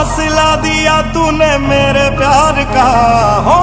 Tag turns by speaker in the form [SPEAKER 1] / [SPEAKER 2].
[SPEAKER 1] फासला दिया तूने मेरे प्यार का। हो